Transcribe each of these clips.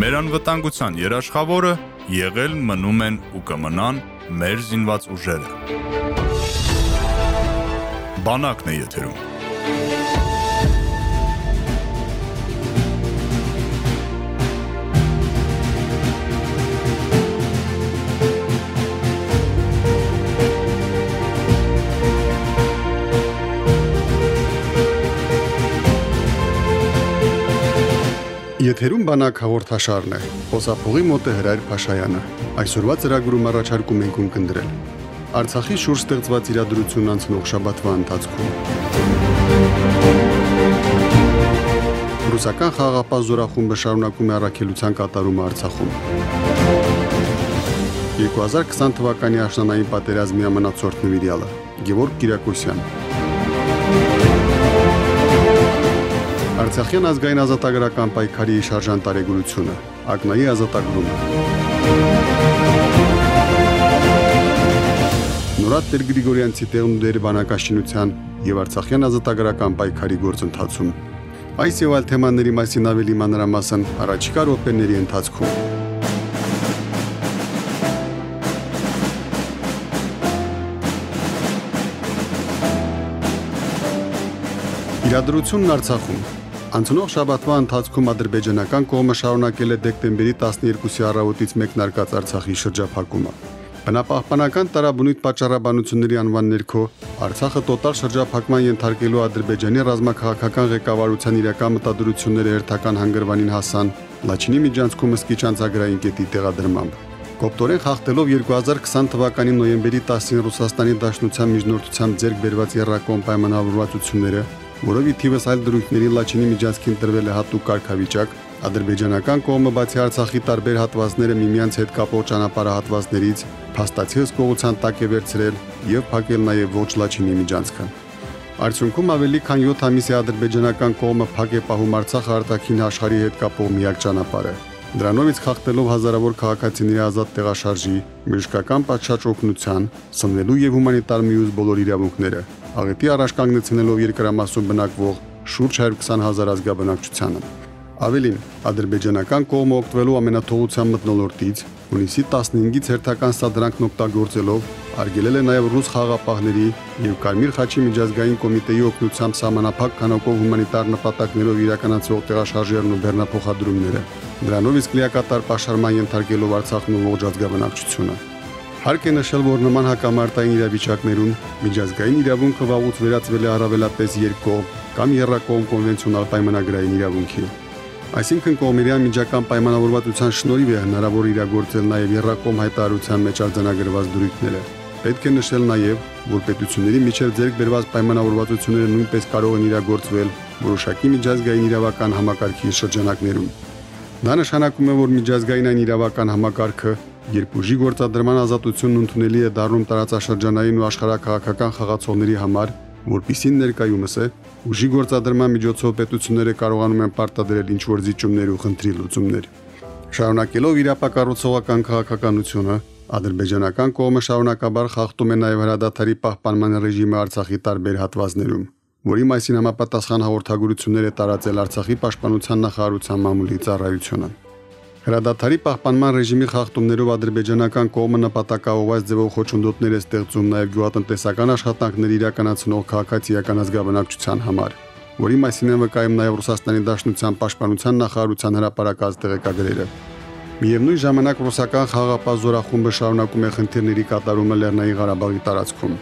Մեր անվտանգության երաշխավորը եղել մնում են ու կմնան մեր զինված ուժերը։ Բանակն է եթերում։ Եթերում բանակ հաղորդաշարն է։ Խոսափողի մոտ է Հրայր Փաշայանը։ Այսօրվա ծրագրում առաջարկում ենք ունկնդրել Արցախի շուրջ ստեղծված իրադրությունն անցնող շաբաթվա ընթացքում։ Ռուսական խաղաղապահ զորախումբը շարունակում է առաքելության կատարումը Արցախում։ 2020 թվականի աշնանային պատերազմի ամենացորդ նվիրյալը Գևորգ Կիրակոսյան Արցախյան ազգային ազատագրական պայքարի շարժան տարեգրությունը, ակնայի ազատագրումը։ Նորատ Տեր Գրիգորյանցի տեղնուդեր բանակաշինության եւ Արցախյան ազատագրական պայքարի գործընթացում։ Այս եւ այլ թեմաների մասին ավելի մանրամասն առաջիկա րոպեների ընթացքում։ Իրադրությունն Արցախում Անցնող շաբաթվա ընթացքում ադրբեջանական կողմը շարունակել է դեկտեմբերի 12-ի առավոտից մեկնարկած Արցախի շրջափակումը։ Բնապահպանական տարաբնույթ պատճառաբանությունների անվան ներքո Արցախը տոտալ շրջափակման ենթարկելու Ադրբեջանի ռազմաքաղաքական ղեկավարության իրական մտադրությունները հերթական հանգրվանին հասան Լաչինի միջանցքում ըսկիչ անցագրային կետի տեղադրմամբ։ Կոպտորեն խախտելով 2020 թվականի նոյեմբերի 10-ին Ռուսաստանի Դաշնության միջնորդությամբ ձեռք բերված երրակոմ պայմանավորվածությունները որով ի թիվս այլ դրույթների Լաչինի միջանցքին տրվել է հատուկ կարգավիճակ, ադրբեջանական կողմը բացի Արցախի տարբեր հատվածները միմյանց հետ կապող ճանապարհահատվածներից փաստացի հսկողության տակ է վերցրել եւ փակել նաեւ ոչ Լաչինի միջանցքը։ Արդյունքում ավելի քան 7 ամիս է ադրբեջանական կողմը փակ է պահում Արցախը արտաքին աշխարհի հետ կապող միակ ճանապարհը։ Դրանովից խախտելով հազարավոր քաղաքացիների ազատ տեղաշարժի, բժշկական պատշաճ օգնության, սնվելու եւ հումանիտար միուս բոլոր իրավունքները, աղետի առաջ կանգնեցնելով երկրամասում բնակվող շուրջ 120 հազար ազգաբնակչությանը։ Ավելին, ադրբեջանական կողմը օգտվելու ամենաթողության մտնոլորտից հունիսի 15-ից հերթական սադրանքն օգտագործելով արգելել է նաև ռուս խաղապահների եւ Կարմիր խաչի միջազգային կոմիտեի օգնությամբ սահմանափակ քանակով հումանիտար նպատակներով իրականացվող տեղաշարժերն ու բեռնափոխադրումները։ Դրանով իսկ լիակատար պաշարման ենթարկելով Արցախն ու ողջ ազգաբնակչությունը։ Հարկ է նշել, որ նման հակամարտային իրավիճակներում միջազգային իրավունքը վաղուց վերածվել է առավելապես երկկողմ կամ երրակողմ կոնվենցիոնալ պայմանագրային իրավունքի։ Այսինքն կողմերյան միջական պայմանավորվածության շնորհիվ է հնարավոր իրագործել նաև երրակողմ հայտարարության մեջ արձանագրված դրույթները։ Պետք է նշել նաև, որ պետությունների միջև ձեռք բերված պայմանավորվածությունները նույնպես կարող են իրագործվել որոշակի միջազգային իրավական համակարգի շրջանակներում։ Դա նշանակում է, որ միջազգային այն իրավական համակարգը, երբ ուժի գործադրման ազատությունն ընդունելի է դառնում տարածաշրջանային ու աշխարհակաղակական խաղացողների համար, որpիսին ներկայումս է ուժի գործադրման միջոցով պետությունները կարողանում են պարտադրել ինչ որ զիջումներ ու խնդրի լուծումներ։ Շարունակելով իր ապակառուցողական քաղաքականությունը, ադրբեջանական կողմը շարունակաբար խախտում է նաև հրադադարի պահպանման ռեժիմը Արցախի տարբեր հատվածներում, որի մասին համապատասխան հաղորդագրություններ է տարածել Արցախի պաշտպանության նախարարության մամուլի ծառայությունը։ Հրադադարի պահպանման ռեժիմի խախտումներով ադրբեջանական կողմը նպատակաուղված ձևով խոչընդոտներ է ստեղծում նաև գյուղատնտեսական աշխատանքներ իրականացնող քաղաքացիական ազգաբնակչության համար, որի մասին են վկայում նաև Ռուսաստանի Դաշնության պաշտպանության նախարարության հրապարակած տեղեկագրերը։ Միևնույն ժամանակ ռուսական խաղապահ զորախումբը շարունակում է խնդիրների կատարումը Լեռնային Ղարաբաղի տարածքում։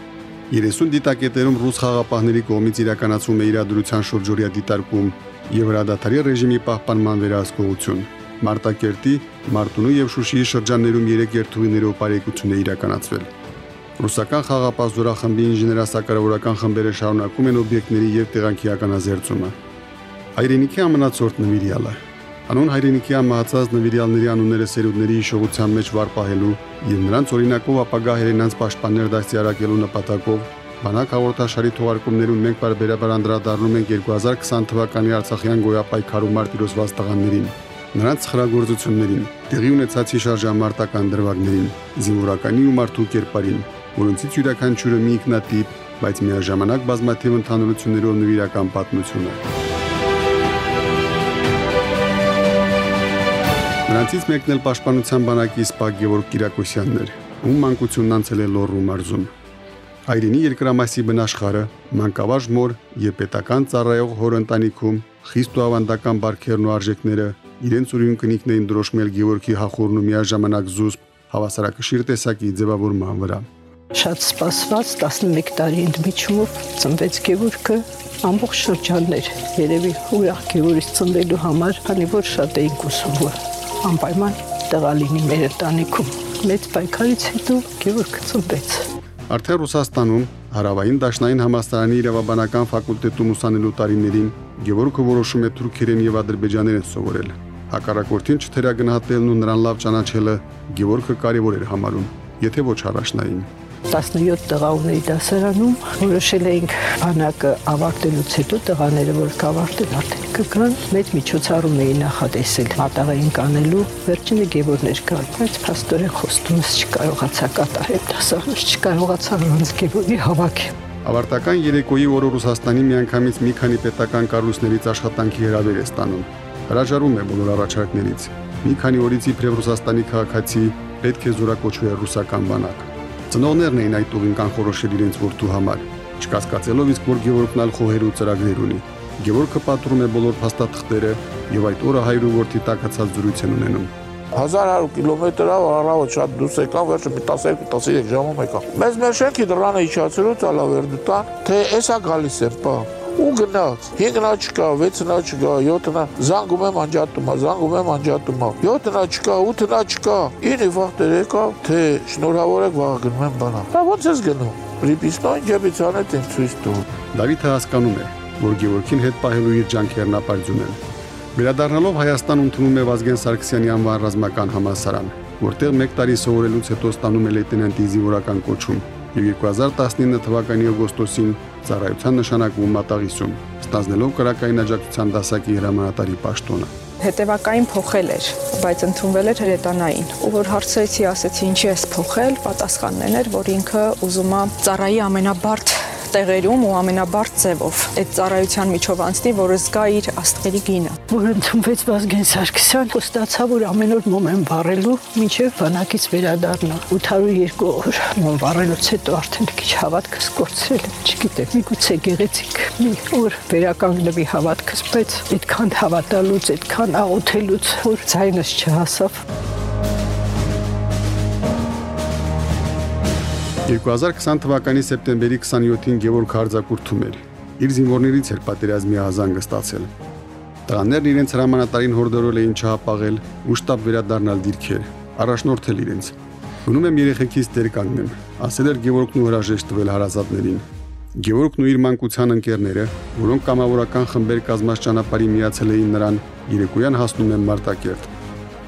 30 դիտակետերում ռուս խաղապահների կողմից իրականացվում է իրադրության շուրջօրյա դիտարկում եւ հրադադարի ռեժիմի պահպանման վերահսկողություն։ Մարտակերտի, Մարտունու եւ Շուշիի շրջաններում 3 երթուղիներով բարեկություն է իրականացվել։ Ռուսական խաղապահ զորախմբի ինժեներասակարավորական խմբերը շարունակում են օբյեկտների եւ տեղանքի ականազերծումը։ Հայրենիքի ամնացորդ նվիրյալը Անուն հայրենիքի ամահացած նվիրյալների անունները սերունդների հիշողության մեջ վարպահելու եւ նրանց օրինակով ապագա հայրենանց պաշտպաններ դաստիարակելու նպատակով Բանակ հաղորդաշարի թողարկումներում մենք բարբերաբար անդրադառնում ենք 2020 թվականի Արցախյան գոյապայքարու մարտիրոսված տղաներին, նրանց խրագործություններին, տեղի ունեցած շարժամարտական դրվագներին, զինվորականի ու մարդու կերպարին, որոնցից յուրաքանչյուրը մի ինքնատիպ, բայց միաժամանակ բազմաթիվ ընդհանրություններով նվիրական պատմություն է։ Նրանցից մեկն էլ պաշտպանության բանակի սպա Գևորգ Կիրակոսյանն էր, ում մանկությունն անցել է Լոռու մարզում։ Հայրենի երկրամասի բնաշխարը, մանկավարժ մոր եւ պետական ծառայող հոր ընտանիքում խիստ ու ավանդական բարքերն ու արժեքները իրենց ուրույն կնիկներին դրոշմել Գևորգի հախորն ու միաժամանակ զուսպ հավասարակշիռ տեսակի ձևավորման վրա։ Շատ սպասված 11 տարի ընդմիջումով ծնվեց Գևորգը ամբողջ շրջաններ երևի ուրախ Գևորգից ծնվելու համար, քանի որ շատ էինք ուզում որ անպայման տղա լինի մեր ընտանիքում։ Մեծ պայքարից հետո Գևորգը ծնվեց։ Արդեն Ռուսաստանում Հարավային Դաշնային համալսարանի իրավաբանական ֆակուլտետում ուսանելու տարիներին Գևորգը որոշում է թուրքերեն եւ ադրբեջաներեն սովորել։ Հակառակորդին չթերագնահատելն ու նրան լավ ճանաչելը Գևորգը կարևոր էր համարում, եթե ոչ առաջնային։ 17 տղա ունեի դասարանում, որոշել էինք բանակը ավարտելուց հետո տղաները, որ կավարտել արդեն կգան, մեծ միջոցառում էի նախատեսել մատաղային կանելու, վերջինը Գևորներ կար, բայց փաստորեն խոստումս չկարողացա կատարել, դասարանս չկարողացա առանց Գևորի հավաքել։ Ավարտական երեկոյի օրը Ռուսաստանի միանգամից մի քանի պետական կառույցներից աշխատանքի հրավեր է ստանում։ Հրաժարվում է բոլոր առաջարկներից։ Մի քանի օրից իբրև Ռուսաստանի քաղաքացի պետք է զորակոչվի ռուսական բանակ։ Ծնողներն էին այդ ուղին կանխորոշել իրենց որդու համար, չկասկածելով իսկ որ Գևորգն ալ խոհեր ու ծրագրեր ունի։ Գևորգը պատրում է բոլոր փաստաթղթերը եւ այդ օրը հայրու որդի տակացած զրույց են ունենում։ 1100 կիլոմետրով առավոտ շատ դուրս եկան, վերջը 12-13 ժամում եկան։ Մեզ մեր շենքի դռանը իջացրու տալավերդուտան, թե էսա գալիս է, պա ու գնաց 5-նա չկա 6-նա չկա 7-նա զանգում եմ անջատումա զանգում եմ անջատումա 7-նա չկա 8-նա չկա ինի վախտեր եկավ թե շնորհավոր եք վաղ գնում եմ բանա դա ո՞նց ես գնում Պրիպիսնոյ ջեբիցանը տեն ցույց տու Դավիթը հասկանում է որ Գևորգին հետ պահելու իր ջանքերն ապարդյուն են Վերադառնալով Հայաստան ընդունում է Վազգեն Սարգսյանի անվան ռազմական համալսարան, որտեղ 1 տարի սովորելուց հետո ստանում է լեյտենանտի զինվորական կոչում եւ 2019 թվականի օգոստոսին ծառայության նշանակվում մատաղիսում, ստանձնելով կրակային աջակցության դասակի հրամանատարի պաշտոնը հետևակային փոխել էր, բայց ընդունվել էր հրետանային։ Ու որ հարցրեցի, ասեցի, ինչի ես փոխել, պատասխանն էր, որ ինքը ուզում է ծառայի ամենաբարդ տեղերում ու ամենաբարձ ձևով այդ ծառայության միջով անցնի, որը զգա իր աստղերի գինը։ Որ ընդունվեց Վազգեն Սարգսյան, ստացա, որ ամեն օր մոմ եմ վառելու, մինչև բանակից վերադառնա 802 օր։ Մոմ վառելուց հետո արդեն քիչ հավատքս կորցրել եմ, չգիտեմ, միգուցե գեղեցիկ մի օր վերականգնվի հավատքս, բայց այդքան հավատալուց, այդքան աղոթելուց, որ ցայնս չհասավ։ 2020 թվականի սեպտեմբերի 27-ին Գևորգ Հարձակուրթում էր։ Իր զինվորներից էր պատերազմի ազանգը ստացել։ Տղաներն իրենց հրամանատարին հորդորել էին չհապաղել ու շտաբ վերադառնալ դիրքեր, առաջնորդել իրենց։ Գնում եմ երեխեքից դեր կանգնեմ, ասել էր Գևորգն ու հրաժեշտ տվել հարազատներին։ Գևորգն ու իր մանկության ընկերները, որոնք կամավորական խմբեր կազմած ճանապարհի միացել էին նրան, երեկոյան հասնում են Մարտակերտ։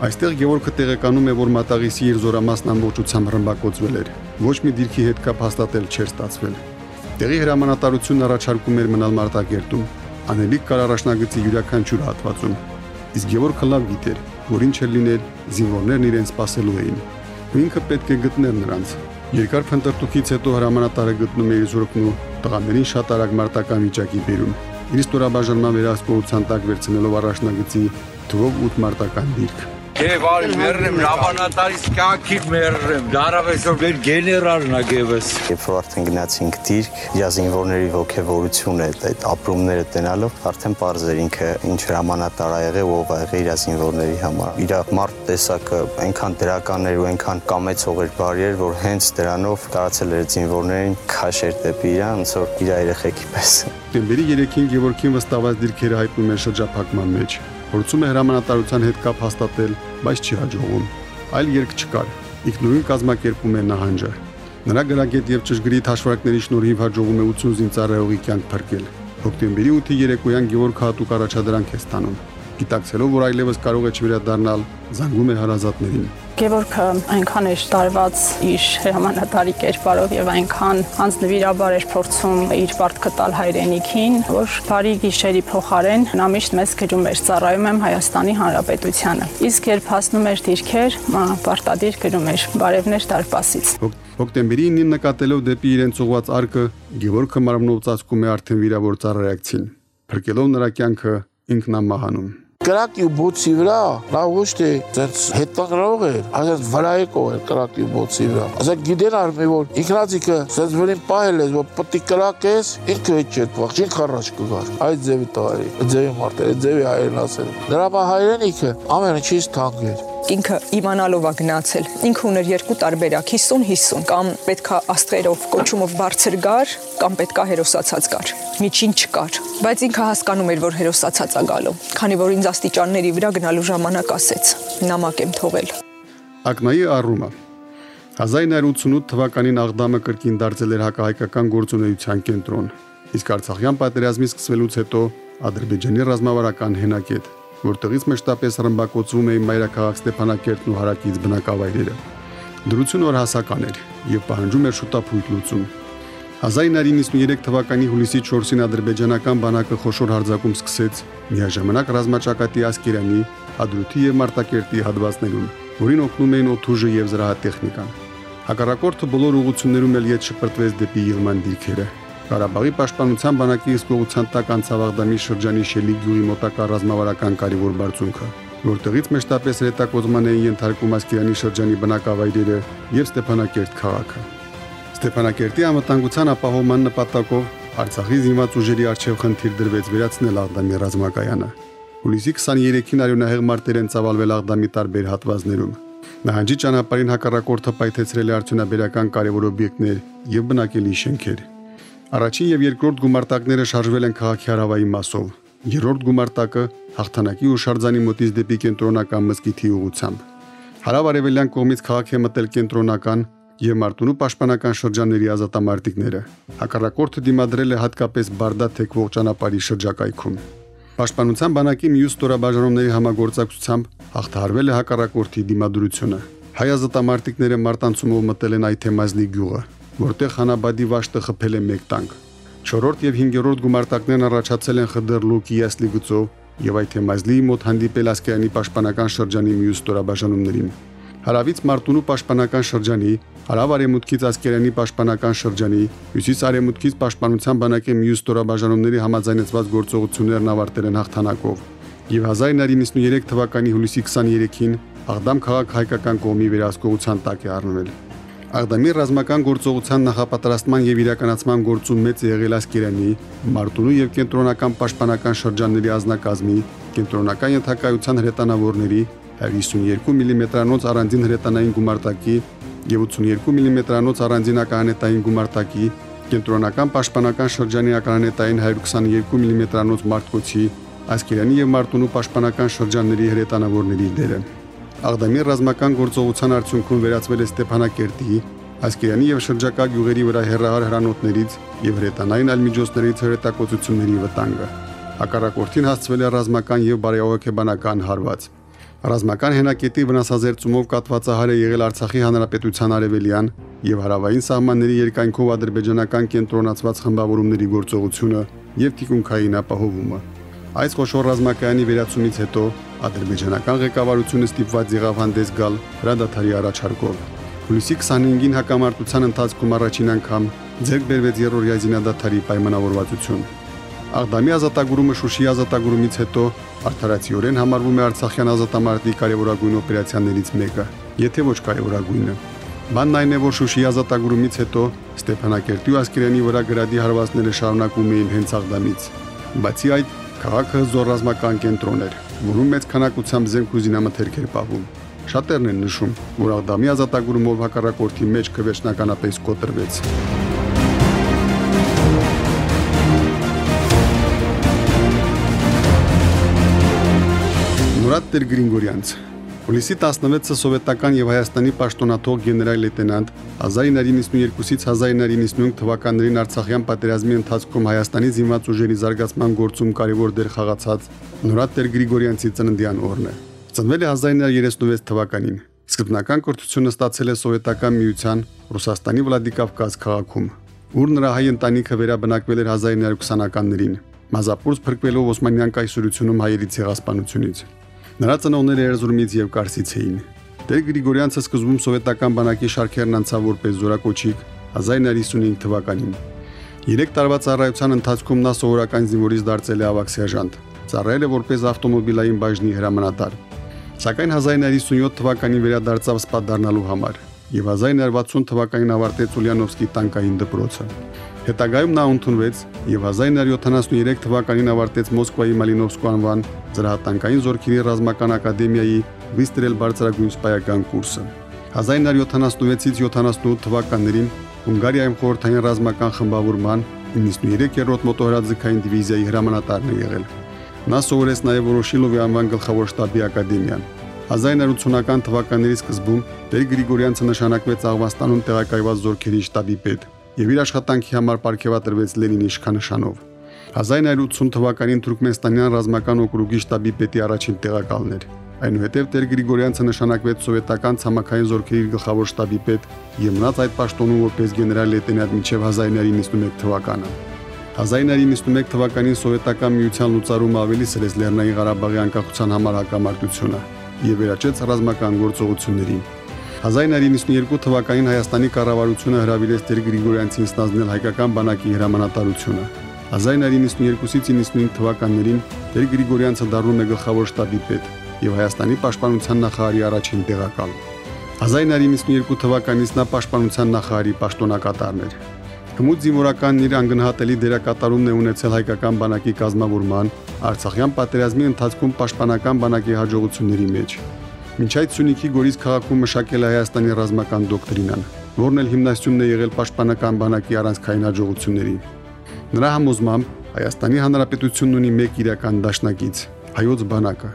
Այստեղ Գևորգը տեղեկանում է, որ Մատաղիսի իր զորամասն ամբողջությամբ ռմբակոծվել էր ոչ մի դիրքի հետ կապ հաստատել չէր ստացվել։ Տեղի հրամանատարությունն առաջարկում էր մնալ Մարտակերտում, անելիք կար առաջնագծի յուրաքանչյուր հատվածում։ Իսկ Գևոր Խլավ գիտեր, որ ինչ է լինել, զինվորներն իրեն սпасելու էին։ Ինքը պետք է գտներ նրանց։ Երկար փնտրտուքից հետո հրամանատարը գտնում է իր զորքն ու տղաներին շատ արագ մարտական վիճակի բերում։ Իր ստորաբաժանման վերահսկողության տակ վերցնելով առաջնագծի թվով 8 մարտական դիրք։ Եվ արի մերրեմ լավանատարից կյանքիդ մերրեմ, դարավեսով մեր գեներալն ագևես։ Երբ որ արդեն գնացինք դիրք, իր զինվորների ողջավորությունը, այդ ապրումները տենալով, արդեն པարզ էր ինքը ինչ հրամանատար ա եղել ով ա եղել իր զինվորների համար։ Իր մարդ տեսակը այնքան դրական էր ու այնքան կամեցող էր բարի էր, որ հենց դրանով կարացել էր զինվորներին քաշեր դեպի իրան, ոնց որ իր երեխեքի պես։ Դեմբերի 3-ին Գևորգին վստահված դիրքերը հայտնում են շրջափակման մեջ։ Փորձում է հրամանատարության հետ կապ հաստատել, բայց չի հաջողվում։ Այլ երկ չկար։ Իգնորին կազմակերպում է նահանջը։ Նրա գրագետ եւ ճշգրիտ հաշվարկների շնորհիվ հաջողում է 80 զինծառայողի կյանք փրկել։ Հոկտեմբերի 8-ի երեկոյան Գևորգ հատուկ առաջադրանք է ստանում։ Գիտակցելով, որ այլևս կարող է չվերադառնալ, զանգում է հարազատներին։ Գևորգը այնքան էր տարված իր հրամանատարի կերպարով եւ այնքան անձնվիրաբար էր փորձում իր պարտքը տալ հայրենիքին, որ բարի գիշերի փոխարեն նա միշտ մեզ գրում էր ծառայում եմ Հայաստանի Հանրապետությանը։ Իսկ երբ հասնում էր դիրքեր, պարտադիր գրում էր բարևներ դարպասից։ Հոկտեմբերի 9-ին նկատելով դեպի իրենց ուղված արկը, Գևորգը մարմնով ծածկում է արդեն վիրավոր ծառայակցին, փրկելով նրա կյանքը ինքնամահանում։ կրակի ու բոցի վրա նա ոչ թե ցած հետաքրող էր, այլ վրա եկող էր կրակի ու բոցի վրա։ Ասեք գիտեն արմի որ ինքնացիկը ցած վերին պահել է, որ պտի կրակես, ինքը հետ չէ փախ, ինքը առաջ կգար։ Այդ ձևի տղարի, ձևի մարդերը, ձևի հայերն ասել։ Դրա հայրենիքը ամենը չի էր ինքը իմանալով է գնացել։ Ինքը ուներ երկու տարբերակ՝ 50-50, կամ պետքա աստղերով կոչումով բարձր գար, կամ պետքա հերոսացած գար։ Միջին չկար, բայց ինքը հասկանում էր, որ հերոսացած է գալու, քանի որ ինձ աստիճանների վրա գնալու ժամանակ ասեց. նամակ եմ թողել։ Ակնայի առումը 1988 թվականին Աղդամը կրկին դարձել էր հակահայկական գործունեության կենտրոն։ Իսկ Արցախյան պատերազմի սկսվելուց հետո Ադրբեջանի ռազմավարական հենակետ որտեղից մեջտապես ռմբակոծվում էին մայրաքաղաք Ստեփանակերտն ու հարակից բնակավայրերը։ Դրություն որ հասական էր եւ պահանջում էր շուտապույտ լուծում։ 1993 թվականի հուլիսի 4-ին ադրբեջանական բանակը խոշոր հարձակում սկսեց միաժամանակ ռազմաճակատի Ասկերանի, Ադրութի եւ Մարտակերտի հատվածներում, որին օգնում էին օթուժը եւ զրահատեխնիկան։ Հակառակորդը բոլոր ուղություններում էլ յետ շպրտվեց դեպի Եղման դիրքերը, Ղարաբաղի պաշտպանության բանակի իսկողության տակ անցավաղդամի շրջանի Շելի գյուղի մոտակա ռազմավարական կարևոր բարձունքը, որտեղից մեջտապես հետակոծման էին ենթարկում Ասկերանի շրջանի բնակավայրերը եւ Ստեփանակերտ քաղաքը։ Ստեփանակերտի ամտանգության ապահովման նպատակով Արցախի զինված ուժերի արչև խնդիր դրվեց վերացնել Աղդամի ռազմակայանը։ Հուլիսի 23-ին արյունահեղ մարտեր են ծավալվել Աղդամի տարբեր հատվածներում։ Նահանջի ճանապարհին հակառակորդը պայթեցրել է արդյունաբերական կարևոր օբյեկտներ եւ բնակելի շենքեր։ Առաջին եւ երկրորդ գումարտակները շարժվել են քաղաքի հարավային մասով։ Երրորդ գումարտակը հաղթանակի ու շարձանի մոտից դեպի կենտրոնական մզկիթի ուղությամբ։ Հարավարևելյան կողմից քաղաքի մտել կենտրոնական եւ Մարտունու պաշտպանական շրջանների ազատամարտիկները։ Հակառակորդը դիմադրել է հատկապես Բարդա թեկվող ճանապարհի շրջակայքում։ Պաշտպանության բանակի մյուս ստորաբաժանումների համագործակցությամբ հաղթահարվել է հակառակորդի դիմադրությունը։ Հայ ազատամարտիկները մարտանցումով մտել են Այթեմազնի գյուղը, որտեղ Խանաբադի վաշտը խփել է մեկ տանկ։ 4-րդ եւ 5-րդ գումարտակներն առաջացել են Խդրլու Կիասլի գծով եւ այդ թեմազլի մոտ հանդիպել Ասկերանի պաշտպանական շրջանի մյուս ստորաբաժանումներին։ Հարավից Մարտունու պաշտպանական շրջանի, հարավ-արևմուտքից Ասկերանի պաշտպանական շրջանի, հյուսիս-արևմուտքից պաշտպանության բանակի մյուս ստորաբաժանումների համաձայնեցված գործողություններն ավարտել են հաղթանակով։ Եվ 1993 թվականի հուլիսի 23-ին Աղդամ քաղաք հայկական կողմի վերահսկողության տակ է առնվել։ Աղդամի ռազմական գործողության նախապատրաստման եւ իրականացման գործում մեծ եղել ասկերանի, Մարտունու եւ կենտրոնական պաշտպանական շրջանների ազնագազմի, կենտրոնական ենթակայության հրետանավորների 52 մմ-անոց առանձին հրետանային գումարտակի եւ 82 մմ-անոց առանձին ականետային գումարտակի, կենտրոնական պաշտպանական շրջանի ականետային 122 մմ-անոց մարտկոցի, ասկերանի եւ Մարտունու պաշտպանական շրջանների հրետանավորների դերը։ Աղդամի ռազմական գործողության արդյունքում վերածվել է Ստեփանակերտի, Ասկերանի եւ շրջակա գյուղերի վրա հերրահար հրանոթներից եւ հրետանային այլ միջոցներից հրետակոծությունների վտանգը։ Հակառակորդին հասցվել է ռազմական եւ բարեհոգեբանական հարված։ Ռազմական հենակետի վնասազերծումով կատվածահար է եղել Արցախի հանրապետության արևելյան եւ հարավային սահմանների երկայնքով ադրբեջանական կենտրոնացված խմբավորումների գործողությունը եւ թիկունքային ապահովումը։ Այս խոշոր ռազմակայանի վերացումից հետո ադրբեջանական ղեկավարությունը ստիպված եղավ հանդես գալ հրադադարի առաջարկով։ Հուլիսի 25-ին հակամարտության ընթացքում առաջին անգամ ձեռք բերվեց երրորդ զինադադարի պայմանավորվածություն։ Աղդամի ազատագրումը Շուշի ազատագրումից հետո արդարացիորեն համարվում է Արցախյան ազատամարտի կարևորագույն օպերացիաներից մեկը, եթե ոչ կարևորագույնը։ Բանն այն է, որ Շուշի ազատագրումից հետո Ստեփանակերտի ու Ասկերանի վրա գրադի հարվածները շարունակում էին հենց Աղդամից։ Բացի այդ, Քաղաքը զորռազմական կենտրոն էր, որում մեծ քանակությամբ զենք ու զինամթերք էր պահվում։ Շատերն են նշում, որ Աղդամի ազատագրումով հակառակորդի մեջ քվեշնականապես կոտրվեց։ Մուրադ Տեր Գրիգորյանց Հուլիսի 16-ը սովետական եւ Հայաստանի պաշտոնաթող գեներալ լեյտենանտ 1992-ից 1995 թվականներին Արցախյան պատերազմի ընթացքում Հայաստանի զինված ուժերի զարգացման գործում կարևոր դեր խաղացած Նորատեր Գրիգորյանցի ծննդյան օրն է։ Ծնվել է 1936 թվականին։ Սկզբնական կրթությունը ստացել է սովետական միության Ռուսաստանի Վլադիկավկազ քաղաքում, ուր նրա հայ ընտանիքը վերաբնակվել էր 1920-ականներին։ Մազապուրս փրկվելով Օսմանյան կայսրությունում հայերի ցեղասպանությունից։ Նրա ծնողները Էրզուրումից եւ Կարսից էին։ Տեր Գրիգորյանցը սկզբում սովետական բանակի շարքերն անցավ որպես զորակոչիկ 1955 թվականին։ 3 տարվա ծառայության ընթացքում նա սովորական զինվորից դարձել է ավակ սերժանտ։ ծառայել է որպես ավտոմոբիլային բաժնի հրամանատար։ Սակայն 1957 թվականին վերադարձավ սպա դառնալու համար եւ 1960 թվականին ավարտեց Ուլյանովսկի տանկային դպրոցը։ Հետագայում նա ընդունվեց եւ 1973 թվականին ավարտեց Մոսկվայի Մալինովսկու անվան զրահատանկային զորքերի ռազմական ակադեմիայի վիստրել բարձրագույն սպայական կուրսը։ 1976-ից 78 թվականներին Հունգարիայում խորհրդային ռազմական խմբավորման 93-րդ մոտոհրաձգային դիվիզիայի հրամանատարն է եղել։ Նա սովորեց նաև Որոշիլովի անվան գլխավոր շտաբի ակադեմիան։ 1980-ական թվականների սկզբում Տեր Գրիգորյանցը նշանակվեց Աղվաստանում տեղակայված զորքերի շտաբի պետ եւ իր աշխատանքի համար ապարգևատրվեց Լենինի իշխանանշանով։ 1980 թվականին Թուրքմենստանյան ռազմական օկրուգի շտաբի պետի առաջին տեղակալն էր։ Այնուհետև Տեր Գրիգորյանցը նշանակվեց սովետական ցամաքային զորքերի գլխավոր շտաբի պետ եւ մնաց այդ պաշտոնում որպես գեներալ լեյտենանտ մինչև 1991 թվականը։ 1991 թվականին սովետական միության լուծարումը ավելի սրեց Լեռնային Ղարաբաղի անկախության համար հակամարտությունը եւ վերաճեց ռազմական գործողություններին։ 1992 թվականին Հայաստանի կառավարությունը հրավիրեց Տեր Գրիգորյանցին ստանձնել հայկական բանակի հրամանատարությունը։ 1992-ից 95 թվականներին Տեր Գրիգորյանցը դառնում է գլխավոր շտաբի պետ եւ Հայաստանի պաշտպանության նախարարի առաջին տեղակալ։ 1992 թվականից նա պաշտպանության նախարարի պաշտոնակատարն էր։ Հմուտ զինվորականն իր անգնահատելի դերակատարումն է ունեցել հայկական բանակի կազմավորման, Արցախյան պատերազմի ընթացքում պաշտպանական բանակի հաջողությունների մեջ։ Մինչ այդ Սյունիքի Գորիս քաղաքում մշակել է Հայաստանի ռազմական դոկտրինան, որն էլ հիմնասյունն է եղել պաշտպանական բանակի առանցքային հաջողությունների։ Նրա համոզմամբ Հայաստանի Հանրապետությունն ունի մեկ իրական դաշնակից՝ հայոց բանակը,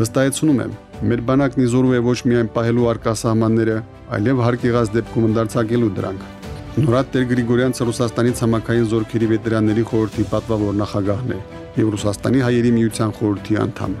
Վստահեցնում եմ, մեր բանակն իզորու է ոչ միայն պահելու արկա սահմանները, այլև հարկ եղած դեպքում ընդարձակելու դրանք։ Նորատ Տեր Գրիգորյանցը Ռուսաստանի ցամաքային զորքերի վետերանների խորհրդի պատվավոր նախագահն է եւ Ռուսաստանի հայերի միության խորհրդի անդամ։